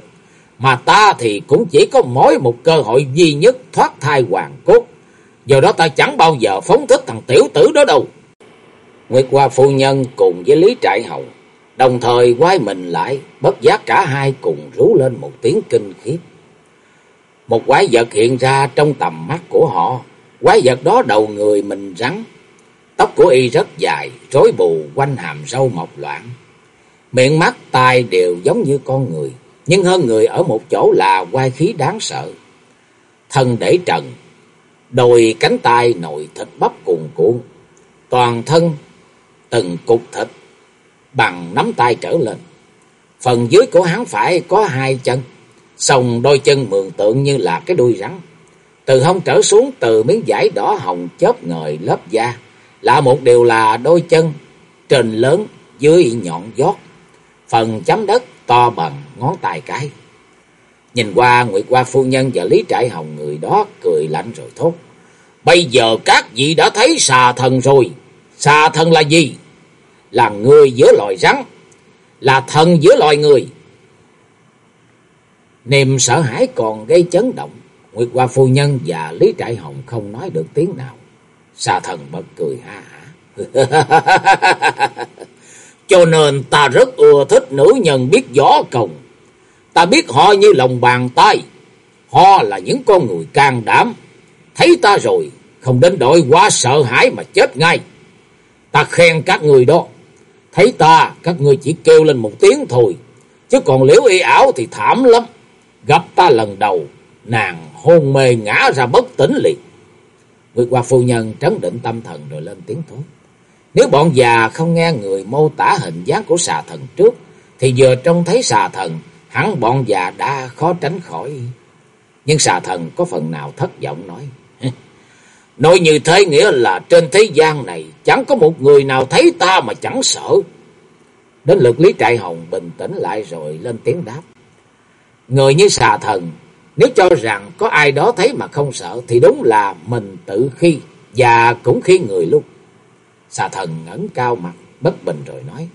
Mà ta thì cũng chỉ có mỗi một cơ hội duy nhất thoát thai hoàng cốt. Do đó ta chẳng bao giờ phóng thích thằng tiểu tử đó đâu. Nguyệt Hoa phu nhân cùng với Lý Trại Hồng đồng thời quay mình lại, bất giác cả hai cùng rú lên một tiếng kinh khiếp. Một quái vật hiện ra trong tầm mắt của họ, quái vật đó đầu người mình rắn, tóc của y rất dài, rối bù quanh hàm râu mọc loạn. Miệng mắt tai đều giống như con người, nhưng hơn người ở một chỗ là quai khí đáng sợ. Thân để trần, đồi cánh tay nội thịt bắp cuồn cuộn, toàn thân từng cục thịt bằng nắm tay trở lên. Phần dưới của hắn phải có hai chân, song đôi chân mường tượng như là cái đuôi rắn. Từ hông trở xuống từ miếng vải đỏ hồng chớp ngời lớp da, là một điều là đôi chân trên lớn dưới nhọn giót, phần chấm đất to bằng ngón tay cái. Nhìn qua Nguyệt Hoa phu nhân và Lý Trại Hồng người đó cười lạnh rồi thốt. Bây giờ các vị đã thấy xà thần rồi. Xà thần là gì? Là người giữa loài rắn. Là thần giữa loài người. Niềm sợ hãi còn gây chấn động. Nguyệt Hoa phu nhân và Lý Trại Hồng không nói được tiếng nào. Xà thần bật cười ha hả. Cho nên ta rất ưa thích nữ nhân biết gió cồng, Ta biết họ như lòng bàn tay. Họ là những con người can đảm. Thấy ta rồi, không đến đội quá sợ hãi mà chết ngay. Ta khen các người đó. Thấy ta, các ngươi chỉ kêu lên một tiếng thôi. Chứ còn liễu y ảo thì thảm lắm. Gặp ta lần đầu, nàng hôn mê ngã ra bất tỉnh liền. Nguyệt Hoa phu nhân trấn định tâm thần rồi lên tiếng thốt. Nếu bọn già không nghe người mô tả hình dáng của xà thần trước, thì vừa trông thấy xà thần, hẳn bọn già đã khó tránh khỏi. Nhưng xà thần có phần nào thất vọng nói. Nói như thế nghĩa là trên thế gian này chẳng có một người nào thấy ta mà chẳng sợ. Đến lượt Lý Trại Hồng bình tĩnh lại rồi lên tiếng đáp. Người như xà thần, nếu cho rằng có ai đó thấy mà không sợ thì đúng là mình tự khi và cũng khi người luôn. Xà thần ngẩng cao mặt bất bình rồi nói.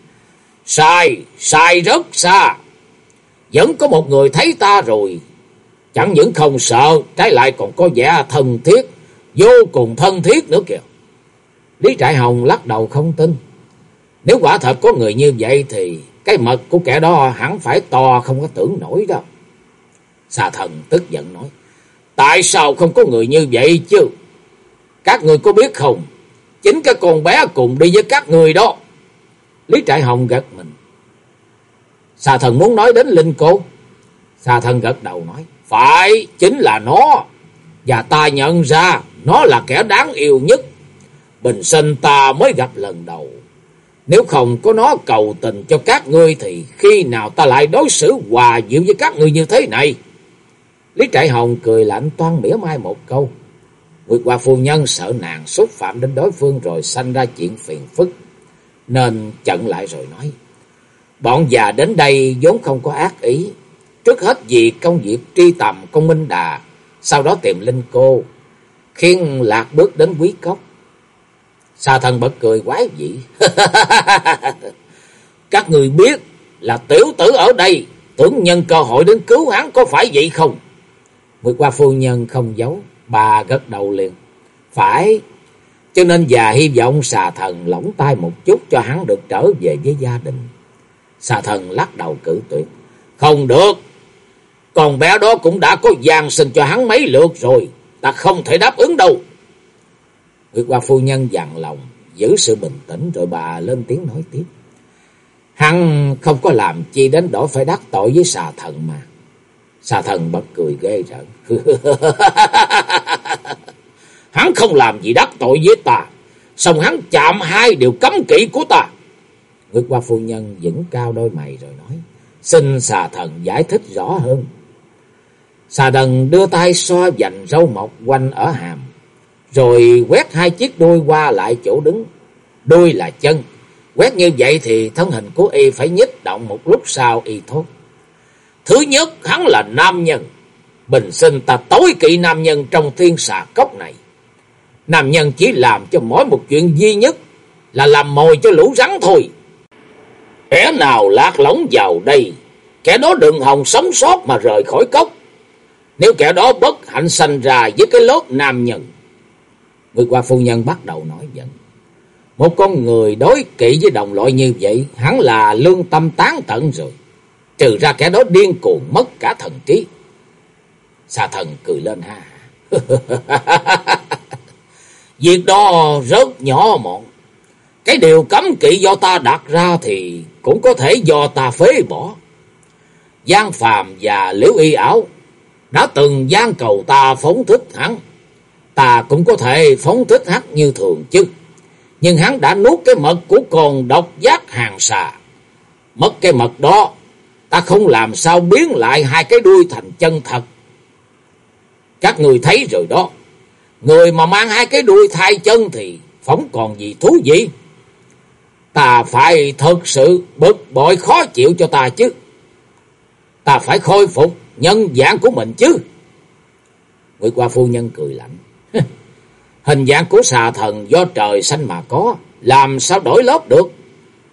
Sai, sai rất xa. Vẫn có một người thấy ta rồi. Chẳng những không sợ, trái lại còn có vẻ thân thiết, vô cùng thân thiết nữa kìa. Lý Trại Hồng lắc đầu không tin. Nếu quả thật có người như vậy thì cái mật của kẻ đó hẳn phải to không có tưởng nổi đâu. Xà thần tức giận nói. Tại sao không có người như vậy chứ? Các người có biết không? Chính cái con bé cùng đi với các người đó. Lý Trại Hồng gật mình. Xà thần muốn nói đến Linh cô. Xà thần gật đầu nói. Phải, chính là nó. Và ta nhận ra nó là kẻ đáng yêu nhất. Bình sinh ta mới gặp lần đầu. Nếu không có nó cầu tình cho các ngươi thì khi nào ta lại đối xử hòa dịu với các ngươi như thế này? Lý Trại Hồng cười lạnh toan mỉa mai một câu. Nguyệt Hoa phu nhân sợ nàng xúc phạm đến đối phương rồi sanh ra chuyện phiền phức. Nên chặn lại rồi nói. Bọn già đến đây vốn không có ác ý. Trước hết vì công việc tri tầm công minh đà. Sau đó tìm Linh Cô. Khiên lạc bước đến quý cốc. Sa thần bật cười quái dị. Các người biết là tiểu tử ở đây. Tưởng nhân cơ hội đến cứu hắn có phải vậy không? Nguyệt qua phu nhân không giấu. Bà gật đầu liền. Phải. Cho nên già hy vọng xà thần lỏng tay một chút cho hắn được trở về với gia đình. Xà thần lắc đầu cử tuyệt. Không được. Còn bé đó cũng đã có gian sinh cho hắn mấy lượt rồi. Ta không thể đáp ứng đâu. Nguyệt Hoa phu nhân dặn lòng, giữ sự bình tĩnh rồi bà lên tiếng nói tiếp. Hắn không có làm chi đến đổi phải đắc tội với xà thần mà. Xà thần bật cười ghê rợn. hắn không làm gì đắc tội với ta. Xong hắn chạm hai điều cấm kỵ của ta. Nguyệt qua phu nhân vẫn cao đôi mày rồi nói. Xin xà thần giải thích rõ hơn. Xà đần đưa tay so dành râu mọc quanh ở hàm. Rồi quét hai chiếc đuôi qua lại chỗ đứng. Đuôi là chân. Quét như vậy thì thân hình của y phải nhích động một lúc sau y thốt. Thứ nhất hắn là nam nhân. Bình sinh ta tối kỵ nam nhân trong thiên xà cốc này. Nam nhân chỉ làm cho mỗi một chuyện duy nhất là làm mồi cho lũ rắn thôi. Kẻ nào lạc lõng vào đây, kẻ đó đừng hòng sống sót mà rời khỏi cốc. Nếu kẻ đó bất hạnh sanh ra với cái lốt nam nhân. Người qua phu nhân bắt đầu nói giận. Một con người đối kỵ với đồng loại như vậy, hắn là lương tâm tán tận rồi. Trừ ra kẻ đó điên cuồng mất cả thần trí. Xà thần cười lên ha. Việc đó rất nhỏ mọn. Cái điều cấm kỵ do ta đặt ra thì cũng có thể do ta phế bỏ. Giang Phàm và Liễu Y Ảo đã từng gian cầu ta phóng thích hắn. Ta cũng có thể phóng thích hắn như thường chứ. Nhưng hắn đã nuốt cái mật của con độc giác hàng xà. Mất cái mật đó, ta không làm sao biến lại hai cái đuôi thành chân thật. Các người thấy rồi đó. Người mà mang hai cái đuôi thay chân thì phóng còn gì thú vị. Ta phải thật sự bực bội khó chịu cho ta chứ. Ta phải khôi phục nhân dạng của mình chứ. Nguyệt qua phu nhân cười lạnh. Hình dạng của xà thần do trời xanh mà có. Làm sao đổi lớp được.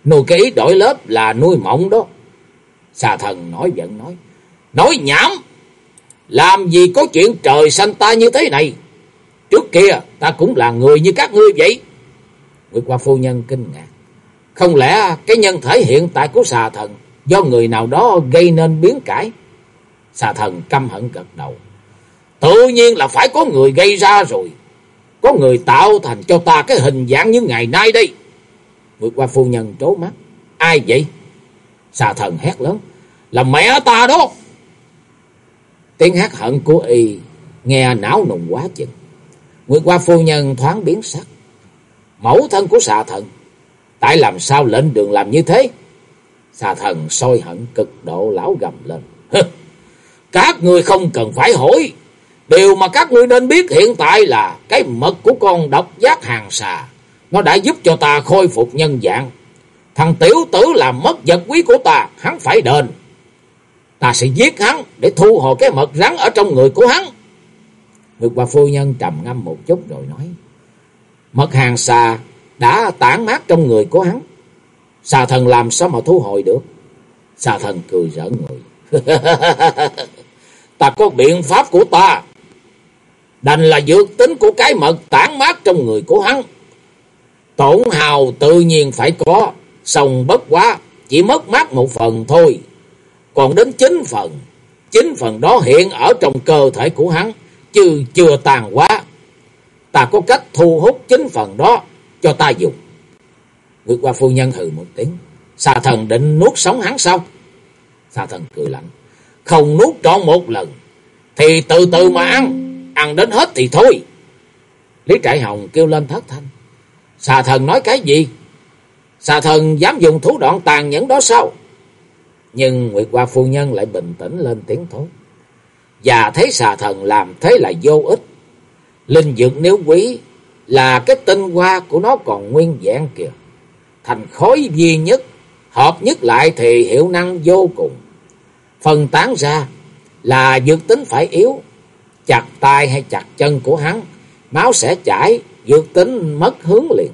Nuôi cái ý đổi lớp là nuôi mộng đó. Xà thần nói giận nói. Nói nhảm. Làm gì có chuyện trời xanh ta như thế này. Trước kia ta cũng là người như các ngươi vậy. Nguyệt qua phu nhân kinh ngạc. Không lẽ cái nhân thể hiện tại của xà thần do người nào đó gây nên biến cải? Xà thần căm hận gật đầu. Tự nhiên là phải có người gây ra rồi. Có người tạo thành cho ta cái hình dạng như ngày nay đây. vượt qua phu nhân trố mắt. Ai vậy? Xà thần hét lớn. Là mẹ ta đó. Tiếng hát hận của y nghe não nùng quá chừng. Nguyệt qua phu nhân thoáng biến sắc. Mẫu thân của xà thần. Tại làm sao lệnh đường làm như thế? Xà thần sôi hận cực độ lão gầm lên. Các người không cần phải hỏi. Điều mà các ngươi nên biết hiện tại là cái mật của con độc giác hàng xà. Nó đã giúp cho ta khôi phục nhân dạng. Thằng tiểu tử làm mất vật quý của ta, hắn phải đền. Ta sẽ giết hắn để thu hồi cái mật rắn ở trong người của hắn. Ngược bà phu nhân trầm ngâm một chút rồi nói. Mật hàng xà đã tản mát trong người của hắn. Xà thần làm sao mà thu hồi được? Xà thần cười rỡ người. ta có biện pháp của ta. Đành là dược tính của cái mật tản mát trong người của hắn. Tổn hào tự nhiên phải có. sòng bất quá, chỉ mất mát một phần thôi. Còn đến chín phần. Chín phần đó hiện ở trong cơ thể của hắn. Chứ chưa tàn quá. Ta có cách thu hút chín phần đó cho ta dùng. người qua phu nhân hừ một tiếng. Xà thần định nuốt sống hắn sao? Xà thần cười lạnh. Không nuốt trọn một lần. Thì từ từ mà ăn. Ăn đến hết thì thôi. Lý Trại Hồng kêu lên thất thanh. Xà thần nói cái gì? Xà thần dám dùng thủ đoạn tàn nhẫn đó sao? Nhưng Nguyệt Hoa Phu Nhân lại bình tĩnh lên tiếng thốt. Và thấy xà thần làm thế là vô ích. Linh dược nếu quý là cái tinh hoa của nó còn nguyên vẹn kìa. Thành khối duy nhất, hợp nhất lại thì hiệu năng vô cùng. Phần tán ra là dược tính phải yếu, chặt tay hay chặt chân của hắn, máu sẽ chảy, dược tính mất hướng liền.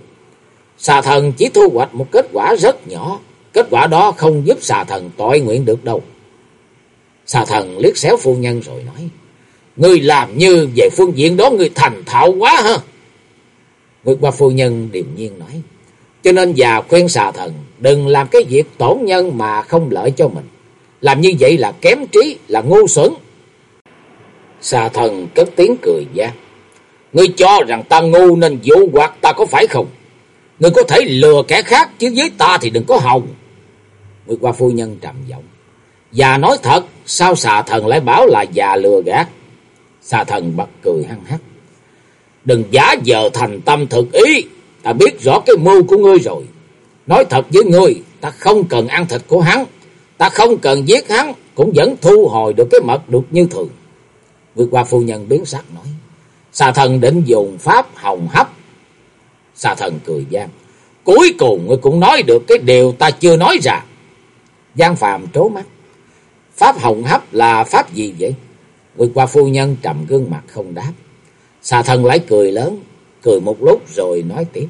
Xà thần chỉ thu hoạch một kết quả rất nhỏ, kết quả đó không giúp xà thần tội nguyện được đâu. Xà thần liếc xéo phu nhân rồi nói, Ngươi làm như về phương diện đó ngươi thành thạo quá ha. Nguyệt qua phu nhân điềm nhiên nói. Cho nên già khuyên xà thần đừng làm cái việc tổn nhân mà không lợi cho mình. Làm như vậy là kém trí, là ngu xuẩn. Xà thần cất tiếng cười gian. Ngươi cho rằng ta ngu nên vô hoạt ta có phải không? Ngươi có thể lừa kẻ khác chứ với ta thì đừng có hòng. Nguyệt qua phu nhân trầm giọng. Và nói thật, sao xà thần lại bảo là già lừa gạt? Xà thần bật cười hăng hắc. Đừng giả vờ thành tâm thực ý, ta biết rõ cái mưu của ngươi rồi. Nói thật với ngươi, ta không cần ăn thịt của hắn, ta không cần giết hắn, cũng vẫn thu hồi được cái mật được như thường. người qua phu nhân biến sắc nói, xà thần định dùng pháp hồng hấp. Xà thần cười gian, cuối cùng ngươi cũng nói được cái điều ta chưa nói ra. Giang Phàm trố mắt, pháp hồng hấp là pháp gì vậy? người qua phu nhân trầm gương mặt không đáp. Xà thần lại cười lớn, cười một lúc rồi nói tiếp.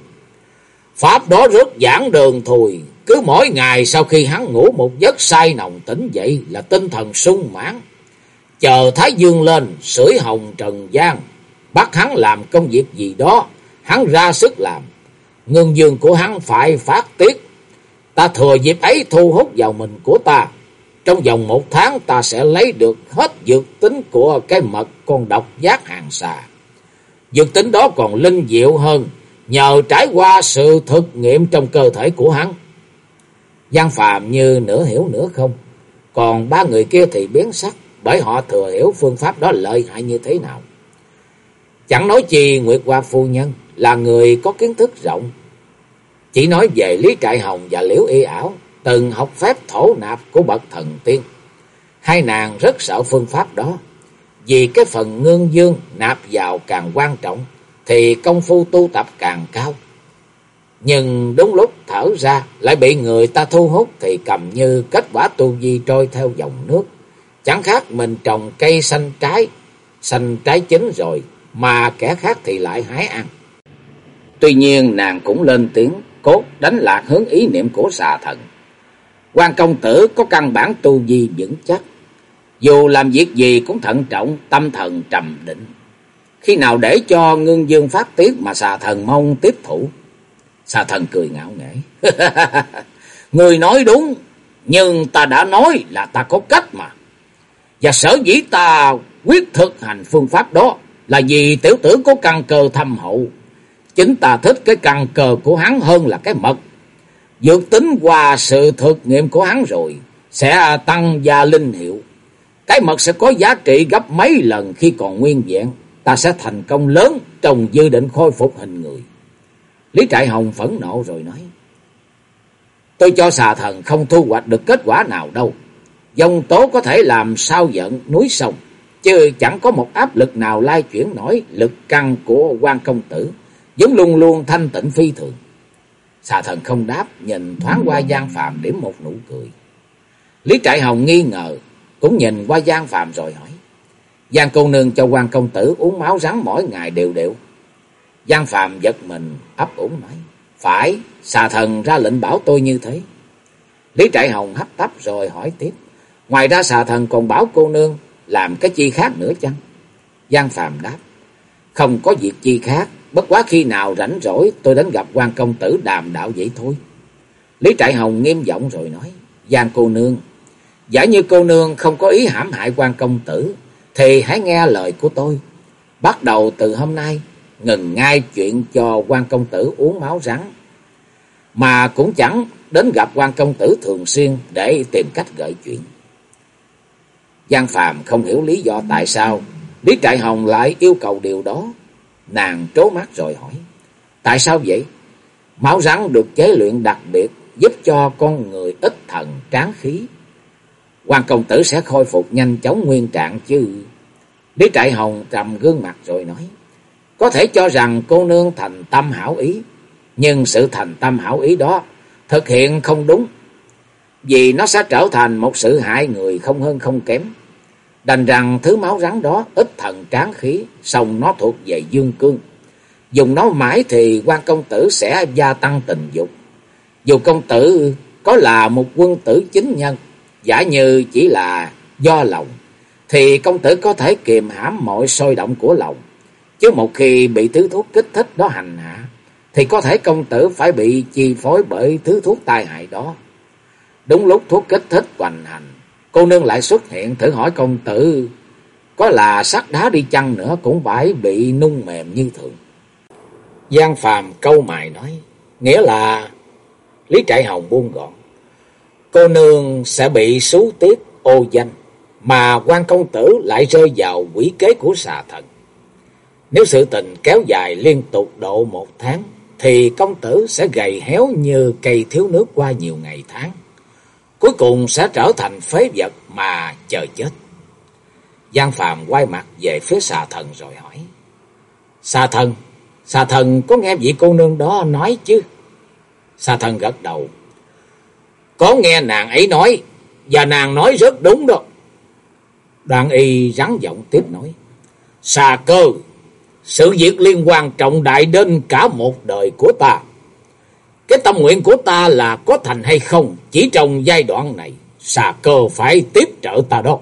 Pháp đó rất giản đơn thôi, cứ mỗi ngày sau khi hắn ngủ một giấc say nồng tỉnh dậy là tinh thần sung mãn. Chờ Thái Dương lên, sưởi hồng trần gian, bắt hắn làm công việc gì đó, hắn ra sức làm. Ngân dương của hắn phải phát tiết. Ta thừa dịp ấy thu hút vào mình của ta. Trong vòng một tháng ta sẽ lấy được hết dược tính của cái mật con độc giác hàng xà. Dược tính đó còn linh diệu hơn, nhờ trải qua sự thực nghiệm trong cơ thể của hắn. Giang Phạm như nửa hiểu nửa không, còn ba người kia thì biến sắc, bởi họ thừa hiểu phương pháp đó lợi hại như thế nào. Chẳng nói chi Nguyệt Hoa Phu Nhân là người có kiến thức rộng, chỉ nói về Lý Trại Hồng và Liễu Y Ảo, từng học phép thổ nạp của bậc thần tiên. Hai nàng rất sợ phương pháp đó, vì cái phần ngương dương nạp vào càng quan trọng, thì công phu tu tập càng cao. Nhưng đúng lúc thở ra lại bị người ta thu hút thì cầm như kết quả tu vi trôi theo dòng nước. Chẳng khác mình trồng cây xanh trái, xanh trái chín rồi mà kẻ khác thì lại hái ăn. Tuy nhiên nàng cũng lên tiếng cốt đánh lạc hướng ý niệm của xà thần. quan công tử có căn bản tu vi vững chắc. Dù làm việc gì cũng thận trọng, tâm thần trầm định. Khi nào để cho ngưng dương phát tiết mà xà thần mong tiếp thủ. Xà thần cười ngạo nghễ. Người nói đúng, nhưng ta đã nói là ta có cách mà. Và sở dĩ ta quyết thực hành phương pháp đó là vì tiểu tử có căn cơ thâm hậu. Chính ta thích cái căn cơ của hắn hơn là cái mật. Dược tính qua sự thực nghiệm của hắn rồi, sẽ tăng gia linh hiệu. Cái mật sẽ có giá trị gấp mấy lần khi còn nguyên vẹn. Ta sẽ thành công lớn trong dự định khôi phục hình người. Lý Trại Hồng phẫn nộ rồi nói. Tôi cho xà thần không thu hoạch được kết quả nào đâu. Dòng tố có thể làm sao giận núi sông. Chứ chẳng có một áp lực nào lai chuyển nổi lực căng của quan công tử. vẫn luôn luôn thanh tịnh phi thường. Xà thần không đáp, nhìn thoáng qua Giang Phạm điểm một nụ cười. Lý Trại Hồng nghi ngờ, cũng nhìn qua Giang Phạm rồi hỏi. Giang cô nương cho quan công tử uống máu rắn mỗi ngày đều đều. Giang Phạm giật mình, ấp ủng nói. Phải, xà thần ra lệnh bảo tôi như thế. Lý Trại Hồng hấp tấp rồi hỏi tiếp. Ngoài ra xà thần còn bảo cô nương làm cái chi khác nữa chăng? Giang Phạm đáp. Không có việc chi khác, bất quá khi nào rảnh rỗi tôi đến gặp quan công tử đàm đạo vậy thôi. Lý Trại Hồng nghiêm giọng rồi nói. Giang cô nương, giả như cô nương không có ý hãm hại quan công tử, thì hãy nghe lời của tôi. Bắt đầu từ hôm nay, ngừng ngay chuyện cho quan công tử uống máu rắn. Mà cũng chẳng đến gặp quan công tử thường xuyên để tìm cách gợi chuyện. Giang Phàm không hiểu lý do tại sao Lý Trại Hồng lại yêu cầu điều đó. Nàng trố mắt rồi hỏi. Tại sao vậy? Máu rắn được chế luyện đặc biệt giúp cho con người ít thần tráng khí. Hoàng công tử sẽ khôi phục nhanh chóng nguyên trạng chứ. Lý Trại Hồng trầm gương mặt rồi nói. Có thể cho rằng cô nương thành tâm hảo ý. Nhưng sự thành tâm hảo ý đó thực hiện không đúng. Vì nó sẽ trở thành một sự hại người không hơn không kém. Đành rằng thứ máu rắn đó ít thần tráng khí, xong nó thuộc về dương cương. Dùng nó mãi thì quan công tử sẽ gia tăng tình dục. Dù công tử có là một quân tử chính nhân, giả như chỉ là do lòng, thì công tử có thể kiềm hãm mọi sôi động của lòng. Chứ một khi bị thứ thuốc kích thích đó hành hạ, thì có thể công tử phải bị chi phối bởi thứ thuốc tai hại đó. Đúng lúc thuốc kích thích hoành hành, cô nương lại xuất hiện thử hỏi công tử, có là sắt đá đi chăng nữa cũng phải bị nung mềm như thường. Giang Phàm câu mài nói, nghĩa là Lý Trại Hồng buông gọn cô nương sẽ bị xú tiết ô danh, mà quan công tử lại rơi vào quỷ kế của xà thần. Nếu sự tình kéo dài liên tục độ một tháng, thì công tử sẽ gầy héo như cây thiếu nước qua nhiều ngày tháng. Cuối cùng sẽ trở thành phế vật mà chờ chết. Giang Phàm quay mặt về phía xà thần rồi hỏi. Xà thần, xà thần có nghe vị cô nương đó nói chứ? Xà thần gật đầu. Có nghe nàng ấy nói, và nàng nói rất đúng đó. đoạn y rắn giọng tiếp nói. Xà cơ, sự việc liên quan trọng đại đến cả một đời của ta. Cái tâm nguyện của ta là có thành hay không, chỉ trong giai đoạn này, xà cơ phải tiếp trợ ta đó.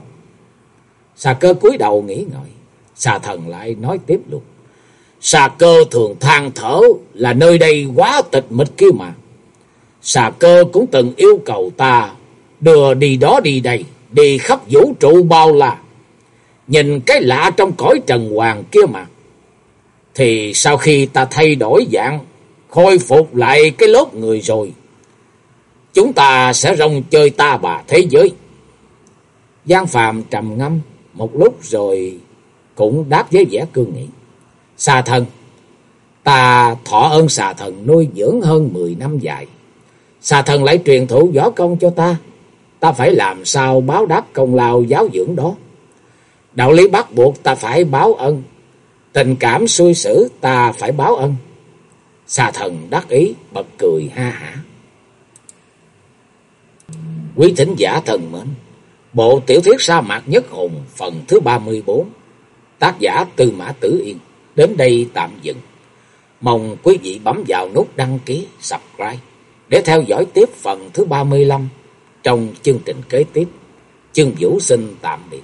Xà cơ cúi đầu nghĩ ngợi, xà thần lại nói tiếp luôn. Xà cơ thường than thở là nơi đây quá tịch mịch kia mà. Xà cơ cũng từng yêu cầu ta đưa đi đó đi đây, đi khắp vũ trụ bao la. Nhìn cái lạ trong cõi trần hoàng kia mà. Thì sau khi ta thay đổi dạng, khôi phục lại cái lốt người rồi, chúng ta sẽ rong chơi ta bà thế giới. Giang Phàm trầm ngâm một lúc rồi cũng đáp với vẻ cương nghị. Xà thần, ta thọ ơn xà thần nuôi dưỡng hơn 10 năm dài. Xà thần lại truyền thụ võ công cho ta. Ta phải làm sao báo đáp công lao giáo dưỡng đó. Đạo lý bắt buộc ta phải báo ân. Tình cảm xui xử ta phải báo ân. Xà thần đắc ý bật cười ha hả. Quý thính giả thần mến. Bộ tiểu thuyết sa mạc nhất hùng phần thứ 34. Tác giả Tư Mã Tử Yên. Đến đây tạm dừng. Mong quý vị bấm vào nút đăng ký, subscribe để theo dõi tiếp phần thứ 35 trong chương trình kế tiếp. Chương Vũ xin tạm biệt.